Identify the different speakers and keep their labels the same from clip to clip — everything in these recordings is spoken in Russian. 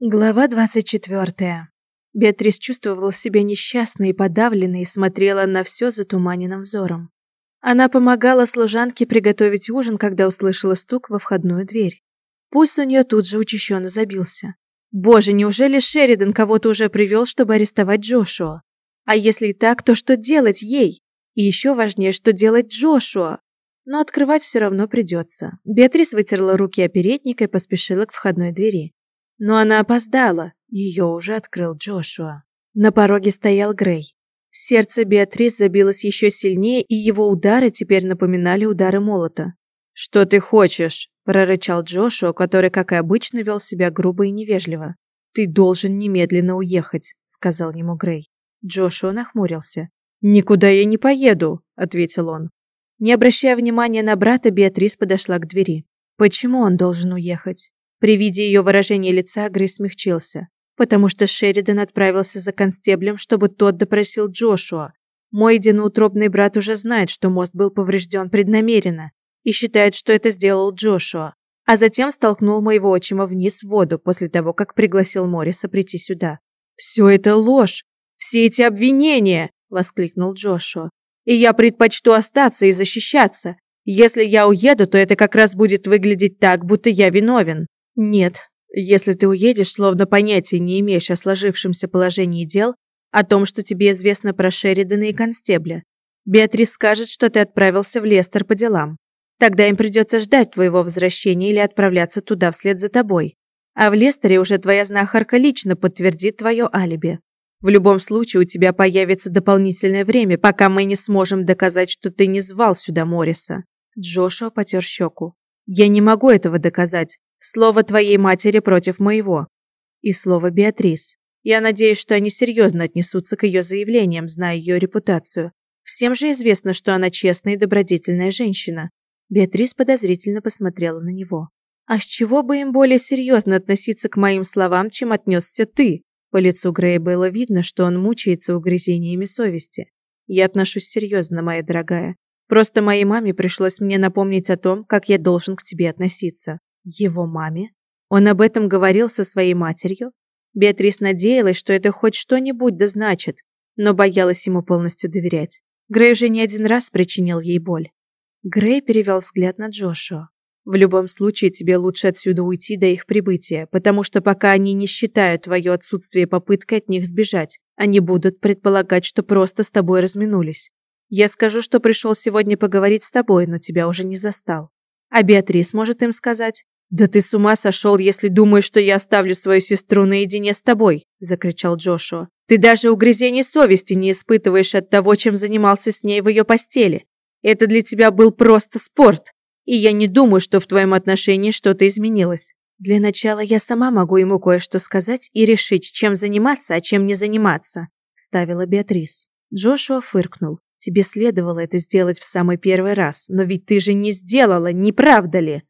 Speaker 1: Глава 24. Беатрис чувствовала себя несчастной и подавленной и смотрела на все затуманенным взором. Она помогала служанке приготовить ужин, когда услышала стук во входную дверь. Пульс у нее тут же учащенно забился. Боже, неужели Шеридан кого-то уже привел, чтобы арестовать Джошуа? А если и так, то что делать ей? И еще важнее, что делать Джошуа? Но открывать все равно придется. Беатрис вытерла руки о передник и поспешила к входной двери. Но она опоздала. Ее уже открыл Джошуа. На пороге стоял Грей. Сердце Беатрис забилось еще сильнее, и его удары теперь напоминали удары молота. «Что ты хочешь?» – прорычал Джошуа, который, как и обычно, вел себя грубо и невежливо. «Ты должен немедленно уехать», – сказал ему Грей. Джошуа нахмурился. «Никуда я не поеду», – ответил он. Не обращая внимания на брата, Беатрис подошла к двери. Почему он должен уехать? При виде ее выражения лица Грей смягчился, потому что Шеридан отправился за констеблем, чтобы тот допросил Джошуа. Мой единоутробный брат уже знает, что мост был поврежден преднамеренно и считает, что это сделал Джошуа, а затем столкнул моего отчима вниз в воду после того, как пригласил Морриса прийти сюда. «Все это ложь! Все эти обвинения!» – воскликнул Джошуа. «И я предпочту остаться и защищаться. Если я уеду, то это как раз будет выглядеть так, будто я виновен. Нет, если ты уедешь, словно понятия не имеешь о сложившемся положении дел, о том, что тебе известно про Шеридана и Констебля. Беатрис скажет, что ты отправился в Лестер по делам. Тогда им придется ждать твоего возвращения или отправляться туда вслед за тобой. А в Лестере уже твоя знахарка лично подтвердит твое алиби. В любом случае у тебя появится дополнительное время, пока мы не сможем доказать, что ты не звал сюда Морриса. Джошуа потер щеку. Я не могу этого доказать, Слово твоей матери против моего. И слово Беатрис. Я надеюсь, что они серьезно отнесутся к ее заявлениям, зная ее репутацию. Всем же известно, что она честная и добродетельная женщина. Беатрис подозрительно посмотрела на него. А с чего бы им более серьезно относиться к моим словам, чем отнесся ты? По лицу Грея было видно, что он мучается угрызениями совести. Я отношусь серьезно, моя дорогая. Просто моей маме пришлось мне напомнить о том, как я должен к тебе относиться. Его маме? Он об этом говорил со своей матерью? Беатрис надеялась, что это хоть что-нибудь да но боялась ему полностью доверять. Грей уже не один раз причинил ей боль. Грей перевел взгляд на Джошуа. В любом случае тебе лучше отсюда уйти до их прибытия, потому что пока они не считают твое отсутствие попыткой от них сбежать, они будут предполагать, что просто с тобой разминулись. Я скажу, что пришел сегодня поговорить с тобой, но тебя уже не застал. А Беатрис может им сказать, «Да ты с ума сошел, если думаешь, что я оставлю свою сестру наедине с тобой!» – закричал Джошуа. «Ты даже угрызений совести не испытываешь от того, чем занимался с ней в ее постели. Это для тебя был просто спорт, и я не думаю, что в твоем отношении что-то изменилось. Для начала я сама могу ему кое-что сказать и решить, чем заниматься, а чем не заниматься», – ставила Беатрис. Джошуа фыркнул. «Тебе следовало это сделать в самый первый раз, но ведь ты же не сделала, не правда ли?»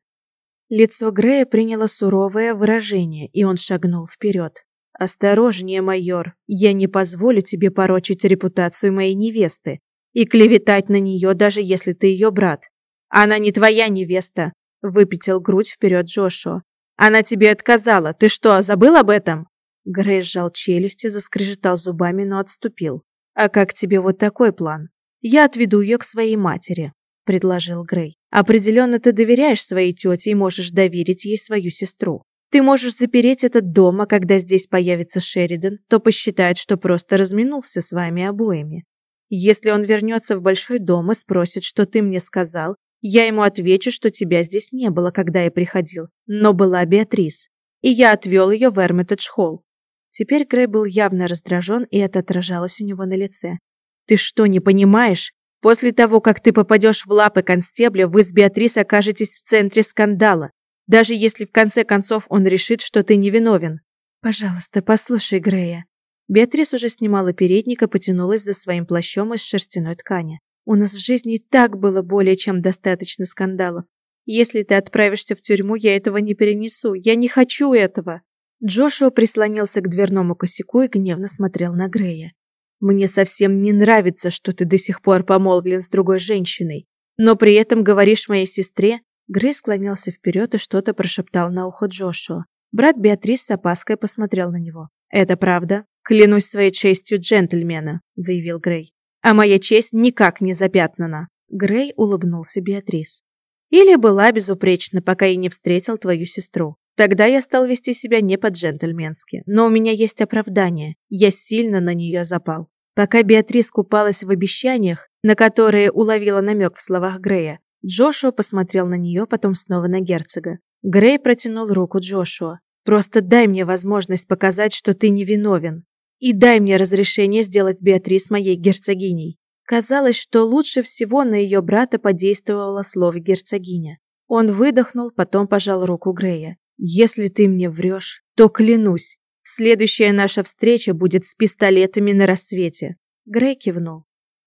Speaker 1: Лицо Грея приняло суровое выражение, и он шагнул вперед. «Осторожнее, майор, я не позволю тебе порочить репутацию моей невесты и клеветать на нее, даже если ты ее брат. Она не твоя невеста», – выпятил грудь вперед Джошуа. «Она тебе отказала. Ты что, забыл об этом?» Грей сжал челюсти, заскрежетал зубами, но отступил. «А как тебе вот такой план? Я отведу ее к своей матери предложил Грей. Определенно ты доверяешь своей тете и можешь доверить ей свою сестру. Ты можешь запереть этот дом, а когда здесь появится Шеридан, то посчитает, что просто разминулся с вами обоими. Если он вернется в большой дом и спросит, что ты мне сказал, я ему отвечу, что тебя здесь не было, когда я приходил, но была Беатрис, и я отвел ее в Эрмитедж-холл. Теперь Грей был явно раздражен, и это отражалось у него на лице. «Ты что, не понимаешь? После того, как ты попадешь в лапы констебля, вы с Беатрис окажетесь в центре скандала, даже если в конце концов он решит, что ты невиновен. Пожалуйста, послушай Грея. Беатрис уже снимала передник и потянулась за своим плащом из шерстяной ткани. У нас в жизни и так было более чем достаточно скандалов. Если ты отправишься в тюрьму, я этого не перенесу. Я не хочу этого. Джошуа прислонился к дверному косяку и гневно смотрел на Грея. Мне совсем не нравится, что ты до сих пор помолвлен с другой женщиной, но при этом говоришь моей сестре...» Грей склонился вперед и что-то прошептал на ухо Джошуа. Брат Беатрис с опаской посмотрел на него. «Это правда. Клянусь своей честью джентльмена», – заявил Грей. «А моя честь никак не запятнана». Грей улыбнулся Беатрис. «Или была безупречна, пока я не встретил твою сестру. Тогда я стал вести себя не по-джентльменски, но у меня есть оправдание. Я сильно на нее запал. Пока Беатрис купалась в обещаниях, на которые уловила намек в словах Грея, Джошуа посмотрел на нее, потом снова на герцога. Грей протянул руку Джошуа. «Просто дай мне возможность показать, что ты невиновен. И дай мне разрешение сделать Беатрис моей герцогиней». Казалось, что лучше всего на ее брата подействовало слово «герцогиня». Он выдохнул, потом пожал руку Грея. «Если ты мне врешь, то клянусь, следующая наша встреча будет с пистолетами на рассвете». Грей кивнул.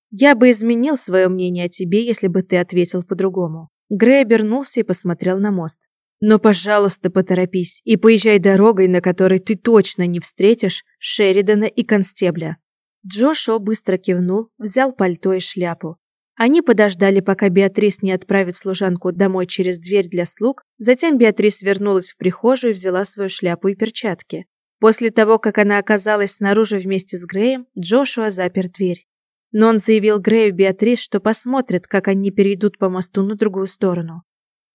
Speaker 1: «Я бы изменил свое мнение о тебе, если бы ты ответил по-другому». Грей обернулся и посмотрел на мост. Но, пожалуйста, поторопись и поезжай дорогой, на которой ты точно не встретишь Шеридана и Констебля. Джошуа быстро кивнул, взял пальто и шляпу. Они подождали, пока Беатрис не отправит служанку домой через дверь для слуг, затем Беатрис вернулась в прихожую и взяла свою шляпу и перчатки. После того, как она оказалась снаружи вместе с Греем, Джошуа запер дверь. Но он заявил Грею Беатрис, что посмотрит, как они перейдут по мосту на другую сторону.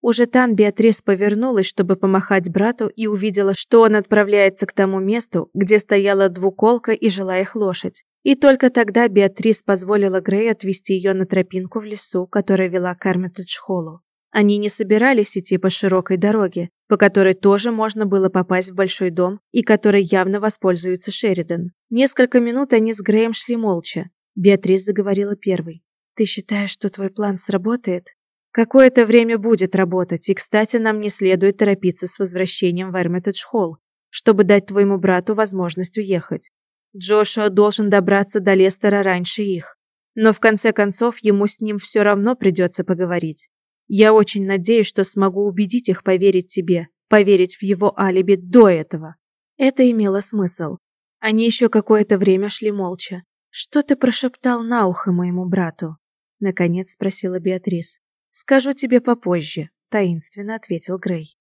Speaker 1: Уже там Беатрис повернулась, чтобы помахать брату, и увидела, что он отправляется к тому месту, где стояла двуколка и жила их лошадь. И только тогда Беатрис позволила Грею отвести ее на тропинку в лесу, которая вела к Армитедж-холлу. Они не собирались идти по широкой дороге, по которой тоже можно было попасть в большой дом и которой явно воспользуется Шеридан. Несколько минут они с Греем шли молча. Беатрис заговорила первой. «Ты считаешь, что твой план сработает?» Какое-то время будет работать, и, кстати, нам не следует торопиться с возвращением в Эрмитедж-холл, чтобы дать твоему брату возможность уехать. Джошуа должен добраться до Лестера раньше их. Но в конце концов ему с ним все равно придется поговорить. Я очень надеюсь, что смогу убедить их поверить тебе, поверить в его алиби до этого. Это имело смысл. Они еще какое-то время шли молча. Что ты прошептал на ухо моему брату? Наконец спросила Беатрис. «Скажу тебе попозже», — таинственно ответил Грей.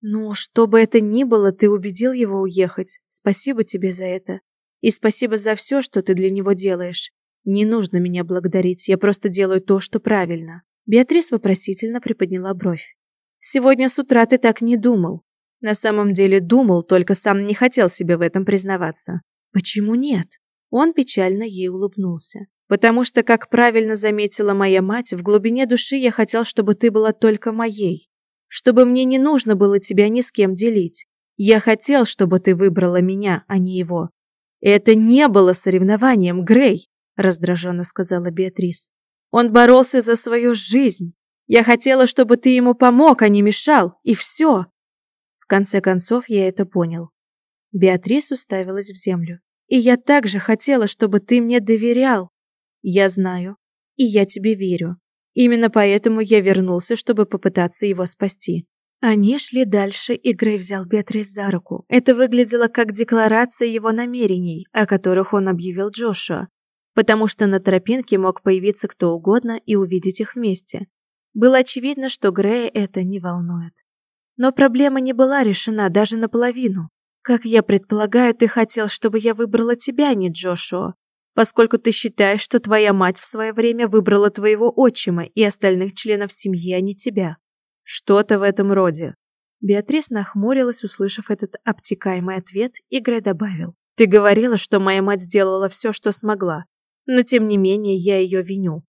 Speaker 1: «Ну, что бы это ни было, ты убедил его уехать. Спасибо тебе за это. И спасибо за все, что ты для него делаешь. Не нужно меня благодарить, я просто делаю то, что правильно». Беатрис вопросительно приподняла бровь. «Сегодня с утра ты так не думал. На самом деле думал, только сам не хотел себе в этом признаваться. Почему нет?» Он печально ей улыбнулся. Потому что, как правильно заметила моя мать, в глубине души я хотел, чтобы ты была только моей. Чтобы мне не нужно было тебя ни с кем делить. Я хотел, чтобы ты выбрала меня, а не его. Это не было соревнованием, Грей, раздраженно сказала Беатрис. Он боролся за свою жизнь. Я хотела, чтобы ты ему помог, а не мешал, и все. В конце концов, я это понял. Беатрис уставилась в землю. И я также хотела, чтобы ты мне доверял, я знаю, и я тебе верю. Именно поэтому я вернулся, чтобы попытаться его спасти. Они шли дальше, и Грей взял Беатрис за руку. Это выглядело как декларация его намерений, о которых он объявил Джошуа, потому что на тропинке мог появиться кто угодно и увидеть их вместе. Было очевидно, что Грея это не волнует. Но проблема не была решена даже наполовину. Как я предполагаю, ты хотел, чтобы я выбрала тебя, а не Джошуа поскольку ты считаешь, что твоя мать в свое время выбрала твоего отчима и остальных членов семьи, а не тебя. Что-то в этом роде. Беатрис нахмурилась, услышав этот обтекаемый ответ, и Грей добавил. Ты говорила, что моя мать сделала все, что смогла, но тем не менее я ее виню.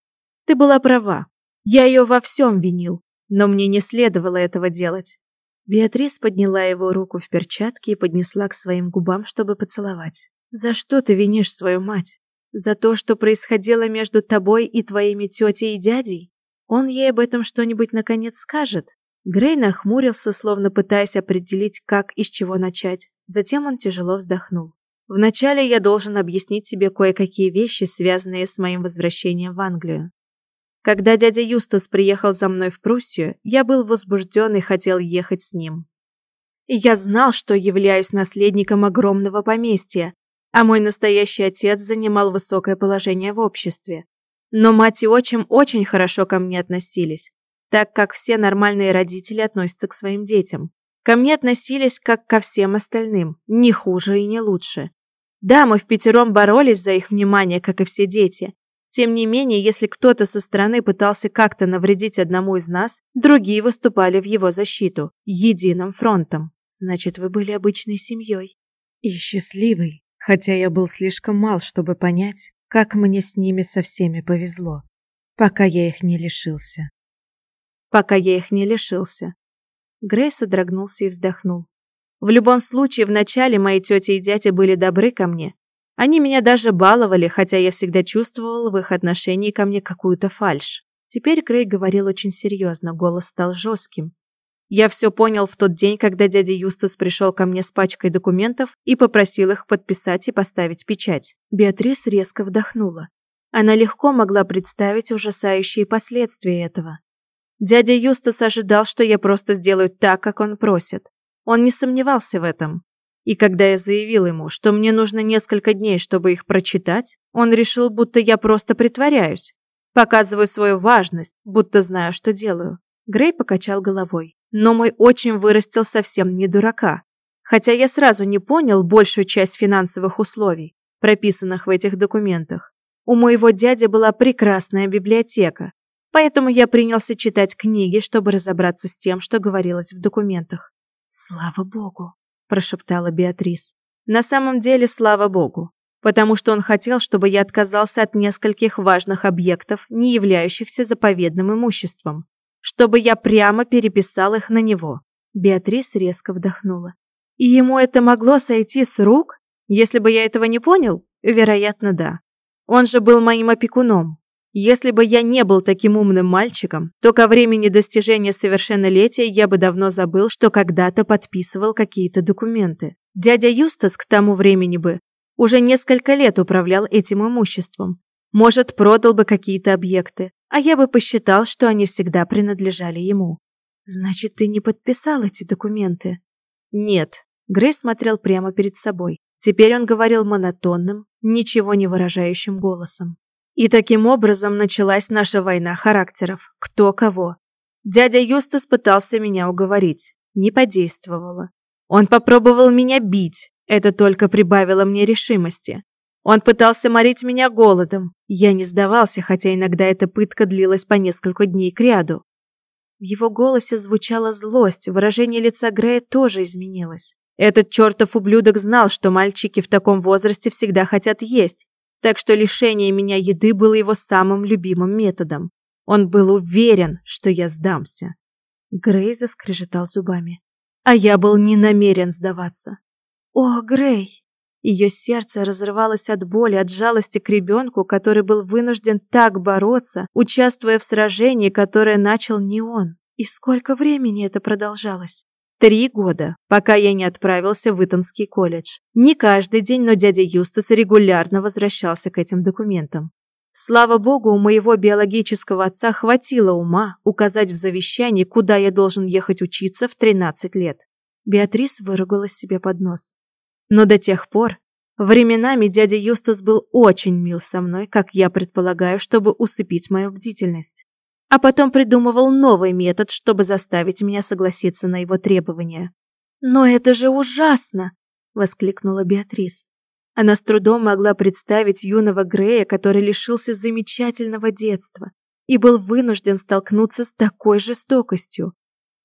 Speaker 1: Ты была права. Я ее во всем винил, но мне не следовало этого делать. Беатрис подняла его руку в перчатке и поднесла к своим губам, чтобы поцеловать. «За что ты винишь свою мать?» За то, что происходило между тобой и твоими тетей и дядей? Он ей об этом что-нибудь наконец скажет? Грей нахмурился, словно пытаясь определить, как и с чего начать. Затем он тяжело вздохнул. Вначале я должен объяснить тебе кое-какие вещи, связанные с моим возвращением в Англию. Когда дядя Юстас приехал за мной в Пруссию, я был возбужден и хотел ехать с ним. я знал, что являюсь наследником огромного поместья, а мой настоящий отец занимал высокое положение в обществе. Но мать и отчим очень хорошо ко мне относились, так как все нормальные родители относятся к своим детям. Ко мне относились как ко всем остальным, не хуже и не лучше. Да, мы в пятером боролись за их внимание, как и все дети. Тем не менее, если кто-то со стороны пытался как-то навредить одному из нас, другие выступали в его защиту, единым фронтом. Значит, вы были обычной семьей.
Speaker 2: И счастливой, хотя я был слишком мал, чтобы понять, как мне с ними со всеми повезло, пока я их не лишился.
Speaker 1: Пока я их не лишился. Грей содрогнулся и вздохнул. В любом случае, вначале мои тети и дядя были добры ко мне. Они меня даже баловали, хотя я всегда чувствовал в их отношении ко мне какую-то фальшь. Теперь Грей говорил очень серьезно, голос стал жестким. Я все понял в тот день, когда дядя Юстас пришел ко мне с пачкой документов и попросил их подписать и поставить печать. Беатрис резко вдохнула. Она легко могла представить ужасающие последствия этого. Дядя Юстас ожидал, что я просто сделаю так, как он просит. Он не сомневался в этом. И когда я заявил ему, что мне нужно несколько дней, чтобы их прочитать, он решил, будто я просто притворяюсь. Показываю свою важность, будто знаю, что делаю. Грей покачал головой. Но мой отчим вырастил совсем не дурака. Хотя я сразу не понял большую часть финансовых условий, прописанных в этих документах. У моего дяди была прекрасная библиотека, поэтому я принялся читать книги, чтобы разобраться с тем, что говорилось в документах.
Speaker 2: «Слава Богу!» – прошептала Беатрис.
Speaker 1: «На самом деле, слава Богу, потому что он хотел, чтобы я отказался от нескольких важных объектов, не являющихся заповедным имуществом, чтобы я прямо переписал их на него». Беатрис резко вдохнула. «И ему это могло сойти с рук? Если бы я этого не понял, вероятно, да. Он же был моим опекуном, если бы я не был таким умным мальчиком, то ко времени достижения совершеннолетия я бы давно забыл, что когда-то подписывал какие-то документы. Дядя Юстас к тому времени бы уже несколько лет управлял этим имуществом. Может, продал бы какие-то объекты, а я бы посчитал, что они всегда принадлежали ему.
Speaker 2: Значит, ты не подписал эти документы?
Speaker 1: Нет. Грей смотрел прямо перед собой. Теперь он говорил монотонным, ничего не выражающим голосом. И таким образом началась наша война характеров. Кто кого. Дядя Юстас пытался меня уговорить. Не подействовало. Он попробовал меня бить. Это только прибавило мне решимости. Он пытался морить меня голодом. Я не сдавался, хотя иногда эта пытка длилась по несколько дней кряду. В его голосе звучала злость, выражение лица Грея тоже изменилось. Этот чертов ублюдок знал, что мальчики в таком возрасте всегда хотят есть, так что лишение меня еды было его самым любимым методом. Он был уверен, что я сдамся.
Speaker 2: Грей заскрежетал зубами.
Speaker 1: А я был не намерен сдаваться.
Speaker 2: «О, Грей!» Ее сердце разрывалось от боли, от жалости к ребенку, который был вынужден так бороться, участвуя в сражении, которое начал не он. И сколько времени это продолжалось?
Speaker 1: Три года, пока я не отправился в Итонский колледж. Не каждый день, но дядя Юстас регулярно возвращался к этим документам. Слава богу, у моего биологического отца хватило ума указать в завещании, куда я должен ехать учиться в 13 лет. Беатрис выругалась себе под нос. Но до тех пор, временами дядя Юстас был очень мил со мной, как я предполагаю, чтобы усыпить мою бдительность а потом придумывал новый метод, чтобы заставить меня согласиться на его требования.
Speaker 2: «Но это же ужасно!» – воскликнула Беатрис.
Speaker 1: Она с трудом могла представить юного Грея, который лишился замечательного детства и был вынужден столкнуться с такой жестокостью.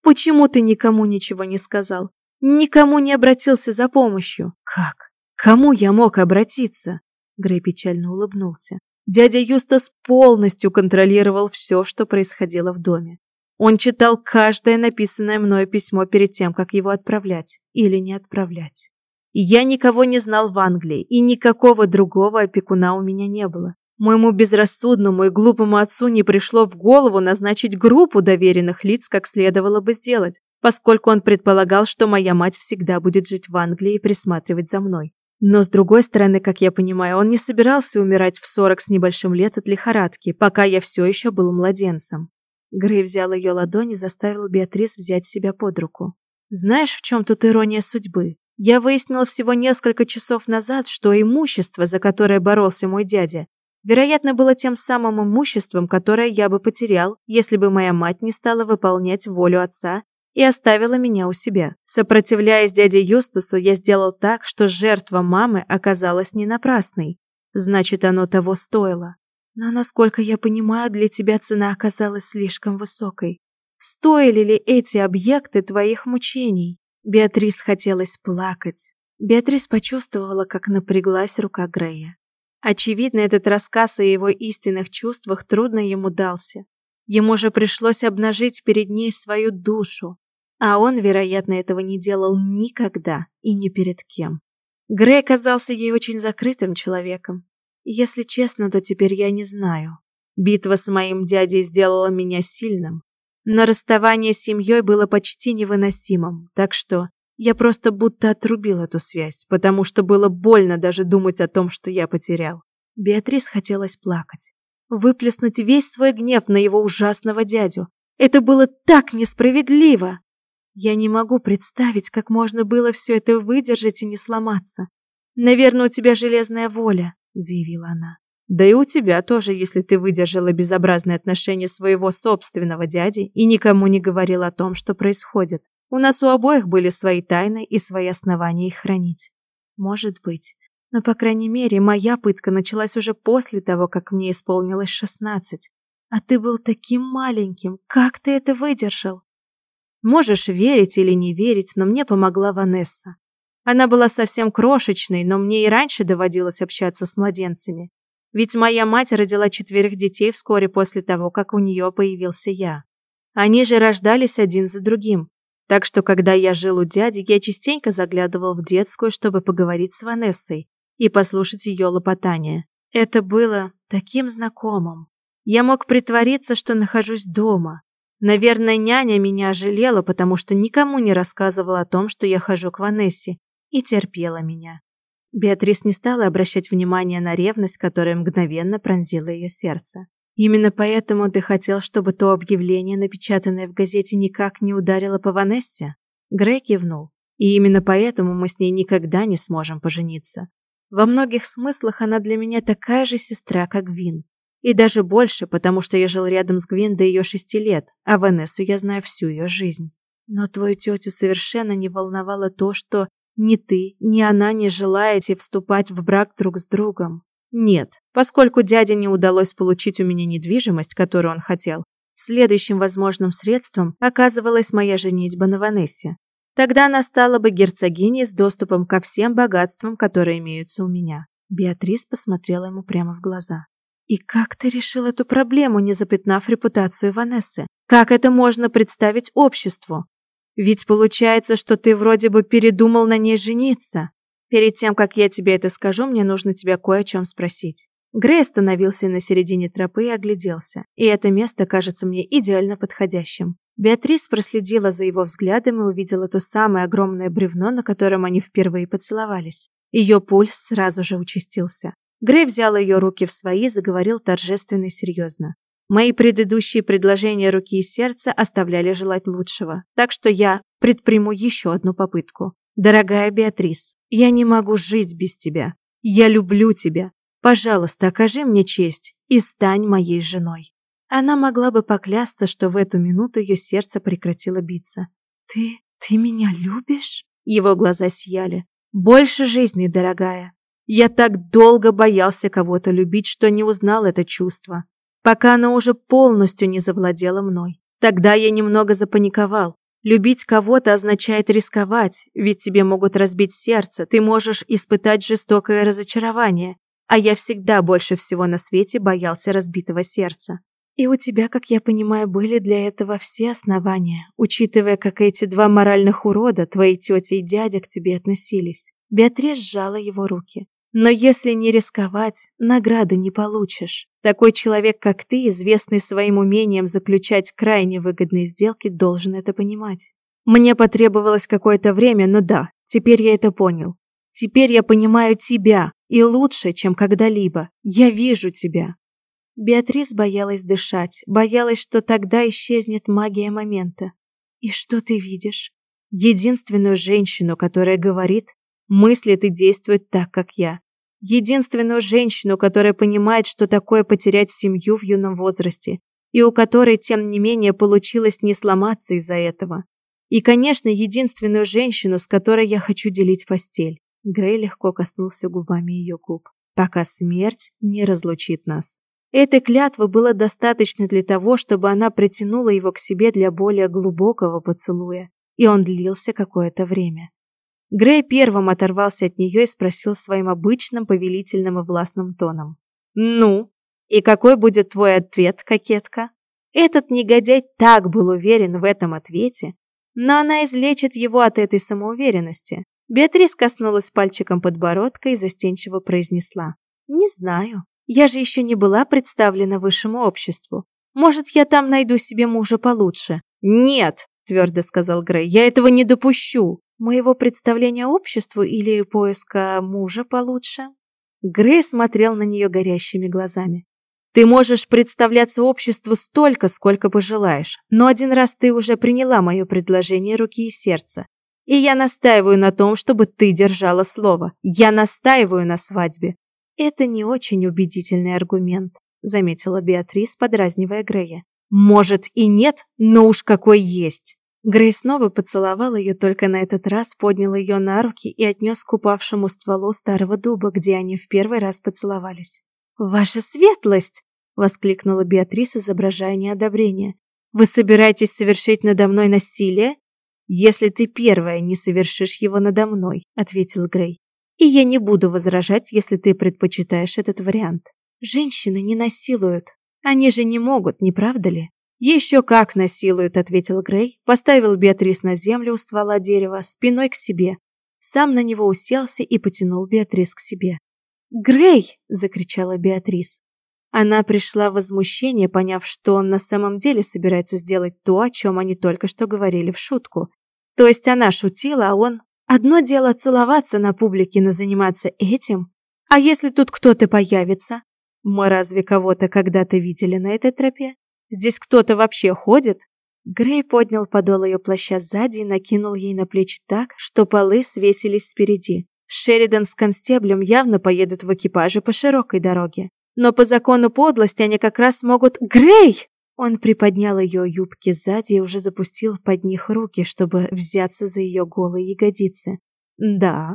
Speaker 1: «Почему ты никому ничего не сказал? Никому не обратился за помощью?»
Speaker 2: «Как?
Speaker 1: Кому я мог обратиться?» Грей печально улыбнулся. Дядя Юстас полностью контролировал все, что происходило в доме. Он читал каждое написанное мною письмо перед тем, как его отправлять или не отправлять. И я никого не знал в Англии, и никакого другого опекуна у меня не было. Моему безрассудному и глупому отцу не пришло в голову назначить группу доверенных лиц, как следовало бы сделать, поскольку он предполагал, что моя мать всегда будет жить в Англии и присматривать за мной. Но с другой стороны, как я понимаю, он не собирался умирать в сорок с небольшим лет от лихорадки, пока я все еще был младенцем. Грей взял ее ладонь и заставил Беатрис взять себя под руку. Знаешь, в чем тут ирония судьбы? Я выяснила всего несколько часов назад, что имущество, за которое боролся мой дядя, вероятно, было тем самым имуществом, которое я бы потерял, если бы моя мать не стала выполнять волю отца
Speaker 2: и оставила меня у себя. Сопротивляясь дяде Юстусу, я сделал так, что жертва мамы оказалась не напрасной. Значит, оно того стоило. Но, насколько я понимаю, для тебя цена оказалась слишком высокой. Стоили ли эти объекты твоих мучений? Беатрис хотелось плакать. Беатрис почувствовала, как напряглась рука Грея. Очевидно, этот рассказ о его истинных чувствах трудно ему дался. Ему же пришлось обнажить перед ней свою душу, а он, вероятно, этого не делал никогда и ни перед кем. Грей казался ей очень закрытым человеком. Если честно, то теперь я не знаю. Битва с моим дядей сделала меня сильным, но расставание с семьей было почти невыносимым, так что я просто будто отрубил эту связь, потому что было больно даже думать о том, что я потерял. Беатрис хотелось плакать, выплеснуть весь свой гнев на его ужасного дядю. Это было так несправедливо. Я не могу представить, как можно было все это выдержать и не сломаться. Наверное, у тебя железная воля, заявила она. Да и у тебя тоже, если ты выдержала безобразные отношения своего собственного дяди и никому не говорил о том, что происходит. У нас у обоих были свои тайны и свои основания их хранить. Может быть. Но, по крайней мере, моя пытка началась уже после того, как мне исполнилось шестнадцать. А ты был таким маленьким. Как ты это выдержал? Можешь верить или не верить, но мне помогла Ванесса. Она была совсем крошечной, но мне и раньше доводилось общаться с младенцами. Ведь моя мать родила четверых детей вскоре после того, как у нее появился я. Они же рождались один за другим. Так что, когда я жил у дяди, я частенько заглядывал в детскую, чтобы поговорить с Ванессой и послушать ее лопотание. Это было таким знакомым. Я мог притвориться, что нахожусь дома. Наверное, няня меня жалела, потому что никому не рассказывала о том, что я хожу к Ванессе, и терпела меня. Беатрис не стала обращать внимания на ревность, которая мгновенно пронзила ее сердце. Именно поэтому ты хотел, чтобы то объявление, напечатанное в газете, никак не ударило по Ванессе? Грей кивнул. И именно поэтому мы с ней никогда не сможем пожениться. Во многих смыслах она для меня такая же сестра, как Гвин. И даже больше, потому что я жил рядом с Гвин до ее шести лет, а Ванессу я знаю всю ее жизнь. Но твою тетю совершенно не волновало то, что ни ты, ни она не желаете вступать в брак друг с другом. Нет, поскольку дяде не удалось получить у меня недвижимость, которую он хотел, следующим возможным средством оказывалась моя женитьба на Ванессе. Тогда она стала бы герцогиней с доступом ко всем богатствам, которые имеются у меня. Беатрис посмотрела ему прямо в глаза. И как ты решил эту проблему, не запятнав репутацию Ванессы? Как это можно представить обществу? Ведь получается, что ты вроде бы передумал на ней жениться. Перед тем, как я тебе это скажу, мне нужно тебя кое о чем спросить. Грей остановился на середине тропы и огляделся, и это место кажется мне идеально подходящим. Беатрис проследила за его взглядом и увидела то самое огромное бревно, на котором они впервые поцеловались. Ее пульс сразу же участился. Грей взял ее руки в свои и заговорил торжественно и серьезно. Мои предыдущие предложения руки и сердца оставляли желать лучшего, так что я предприму еще одну попытку. Дорогая Беатрис, я не могу жить без тебя. Я люблю тебя. Пожалуйста, окажи мне честь и стань моей женой. Она могла бы поклясться, что в эту минуту ее сердце прекратило биться. Ты, ты меня любишь? Его глаза сияли. Больше жизни, дорогая. Я так долго боялся кого-то любить, что не узнал это чувство пока она уже полностью не завладела мной. Тогда я немного запаниковал. Любить кого-то означает рисковать, ведь тебе могут разбить сердце, ты можешь испытать жестокое разочарование, а я всегда больше всего на свете боялся разбитого сердца. И у тебя, как я понимаю, были для этого все основания, учитывая, как эти два моральных урода, твои тетя и дядя, к тебе относились. Беатрис сжала его руки. Но если не рисковать, награды не получишь. Такой человек, как ты, известный своим умением заключать крайне выгодные сделки, должен это понимать. Мне потребовалось какое-то время, но да, теперь я это понял. Теперь я понимаю тебя, и лучше, чем когда-либо. Я вижу тебя. Беатрис боялась дышать, боялась, что тогда исчезнет магия момента. И что ты видишь? Единственную женщину, которая говорит, мыслит и действует так, как я единственную женщину, которая понимает, что такое потерять семью в юном возрасте, и у которой, тем не менее, получилось не сломаться из-за этого. И, конечно, единственную женщину, с которой я хочу делить постель. Грей легко коснулся губами ее губ. Пока смерть не разлучит нас. Этой клятвы было достаточно для того, чтобы она притянула его к себе для более глубокого поцелуя, и он длился какое-то время. Грей первым оторвался от нее и спросил своим обычным повелительным и властным тоном. «Ну, и какой будет твой ответ, кокетка?» Этот негодяй так был уверен в этом ответе, но она излечит его от этой самоуверенности. Беатрис коснулась пальчиком подбородка и застенчиво произнесла. «Не знаю. Я же еще не была представлена высшему обществу. Может, я там найду себе мужа получше?» «Нет!» – твердо сказал Грей. «Я этого не допущу!» «Моего представления обществу или поиска мужа получше?» Грей смотрел на нее горящими глазами. Ты можешь представляться обществу столько, сколько пожелаешь, но один раз ты уже приняла мое предложение руки и сердца. И я настаиваю на том, чтобы ты держала слово. Я настаиваю на свадьбе. Это не очень убедительный аргумент, заметила Беатрис, подразнивая Грея. Может и нет, но уж какой есть. Грей снова поцеловал ее, только на этот раз поднял ее на руки и отнес к упавшему стволу старого дуба, где они в первый раз поцеловались. «Ваша светлость!» — воскликнула Беатрис, изображая неодобрение. «Вы собираетесь совершить надо мной насилие?» «Если ты первая не совершишь его надо мной», — ответил Грей. «И я не буду возражать, если ты предпочитаешь этот вариант. Женщины не насилуют. Они же не могут, не правда ли?» «Еще как насилуют», — ответил Грей, поставил Беатрис на землю у ствола дерева, спиной к себе. Сам на него уселся и потянул Беатрис к себе. «Грей!» – закричала Беатрис. Она пришла в возмущение, поняв, что он на самом деле собирается сделать то, о чем они только что говорили в шутку. То есть она шутила, а он... Одно дело целоваться на публике, но заниматься этим? А если тут кто-то появится? Мы разве кого-то когда-то видели на этой тропе? Здесь кто-то вообще ходит? Грей поднял подол ее плаща сзади и накинул ей на плечи так, что полы свесились спереди. Шеридан с констеблем явно поедут в экипаже по широкой дороге. Но по закону подлости они как раз могут... Грей! Он приподнял ее юбки сзади и уже запустил под них руки, чтобы взяться за ее голые ягодицы. Да.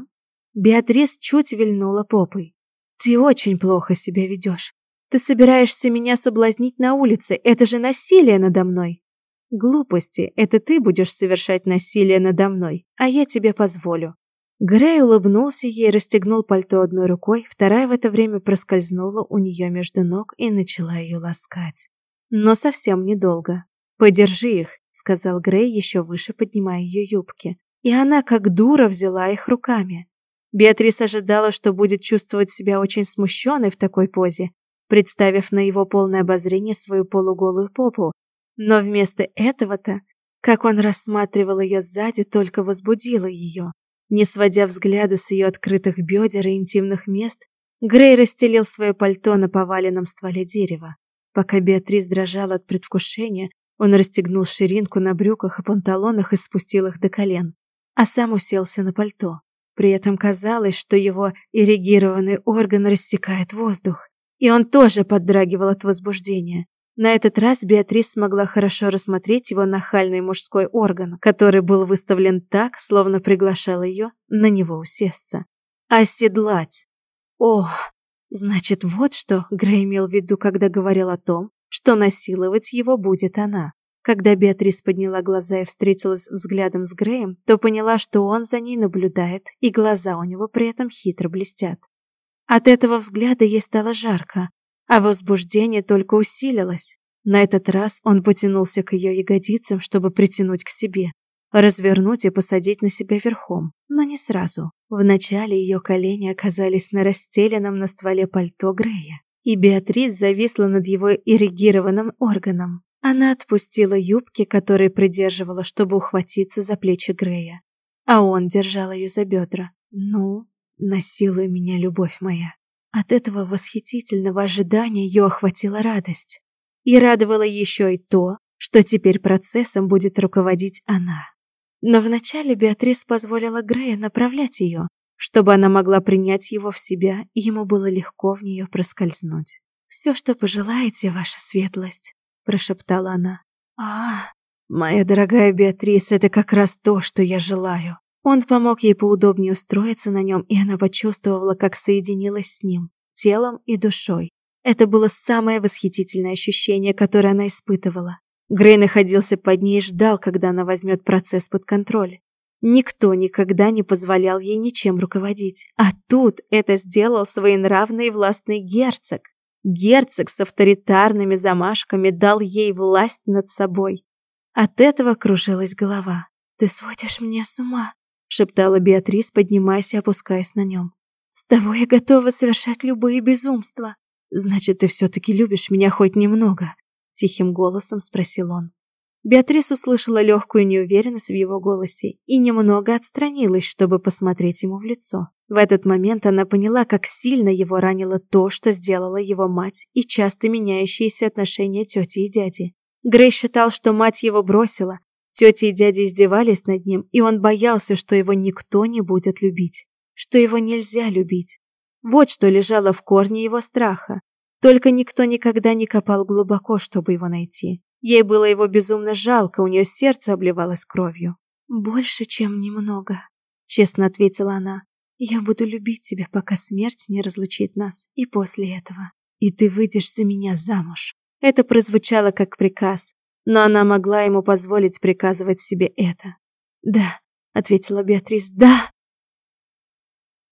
Speaker 2: Беатрис чуть вильнула попой. Ты очень плохо себя ведешь. Ты собираешься меня соблазнить на улице. Это же насилие надо мной. Глупости. Это ты будешь совершать насилие надо мной, а я тебе позволю. Грей улыбнулся ей, расстегнул пальто одной рукой, вторая в это время проскользнула у нее между ног и начала ее ласкать. Но совсем недолго. «Подержи их», — сказал Грей, еще выше поднимая ее юбки. И она, как дура, взяла их руками. Беатрис ожидала, что будет чувствовать себя очень смущенной в такой позе, представив на его полное обозрение свою полуголую попу. Но вместо этого-то, как он рассматривал ее сзади, только возбудило ее. Не сводя взгляда с ее открытых бедер и интимных мест, Грей расстелил свое пальто на поваленном стволе дерева. Пока Беатрис дрожала от предвкушения, он расстегнул ширинку на брюках и панталонах и спустил их до колен, а сам уселся на пальто. При этом казалось, что его ирригированный орган рассекает воздух, и он тоже поддрагивал от возбуждения. На этот раз Беатрис смогла хорошо рассмотреть его нахальный мужской орган, который был выставлен так, словно приглашал ее на него усесться. Оседлать. О, значит, вот что Грей имел в виду, когда говорил о том, что насиловать его будет она. Когда Беатрис подняла глаза и встретилась взглядом с Греем, то поняла, что он за ней наблюдает, и глаза у него при этом хитро блестят. От этого взгляда ей стало жарко, а возбуждение только усилилось. На этот раз он потянулся к ее ягодицам, чтобы притянуть к себе, развернуть и посадить на себя верхом, но не сразу. Вначале ее колени оказались на расстеленном на стволе пальто Грея, и Беатрис зависла над его ирригированным органом. Она отпустила юбки, которые придерживала, чтобы ухватиться за плечи Грея, а он держал ее за бедра. «Ну, насилуй меня, любовь моя». От этого восхитительного ожидания ее охватила радость. И радовало еще и то, что теперь процессом будет руководить она. Но вначале Беатрис позволила Грею направлять ее, чтобы она могла принять его в себя, и ему было легко в нее проскользнуть. «Все, что пожелаете, ваша светлость», — прошептала она. а Моя дорогая Беатрис, это как раз то, что я желаю. Он помог ей поудобнее устроиться на нем, и она почувствовала, как соединилась с ним, телом и душой. Это было самое восхитительное ощущение, которое она испытывала. Грей находился под ней и ждал, когда она возьмет процесс под контроль. Никто никогда не позволял ей ничем руководить. А тут это сделал своенравный и властный герцог. Герцог с авторитарными замашками дал ей власть над собой. От этого кружилась голова. «Ты сводишь меня с ума», — шептала Беатрис, поднимаясь и опускаясь на нем. «С тобой я готова совершать любые безумства». «Значит, ты все-таки любишь меня хоть немного?» — тихим голосом спросил он. Беатрис услышала легкую неуверенность в его голосе и немного отстранилась, чтобы посмотреть ему в лицо. В этот момент она поняла, как сильно его ранило то, что сделала его мать и часто меняющиеся отношения тети и дяди. Грей считал, что мать его бросила, тети и дяди издевались над ним, и он боялся, что его никто не будет любить, что его нельзя любить. Вот что лежало в корне его страха. Только никто никогда не копал глубоко, чтобы его найти. Ей было его безумно жалко, у нее сердце обливалось кровью. «Больше, чем немного», — честно ответила она. «Я буду любить тебя, пока смерть не разлучит нас, и после этого. И ты выйдешь за меня замуж». Это прозвучало как приказ, но она могла ему позволить приказывать себе это. «Да», — ответила Беатрис, — «да».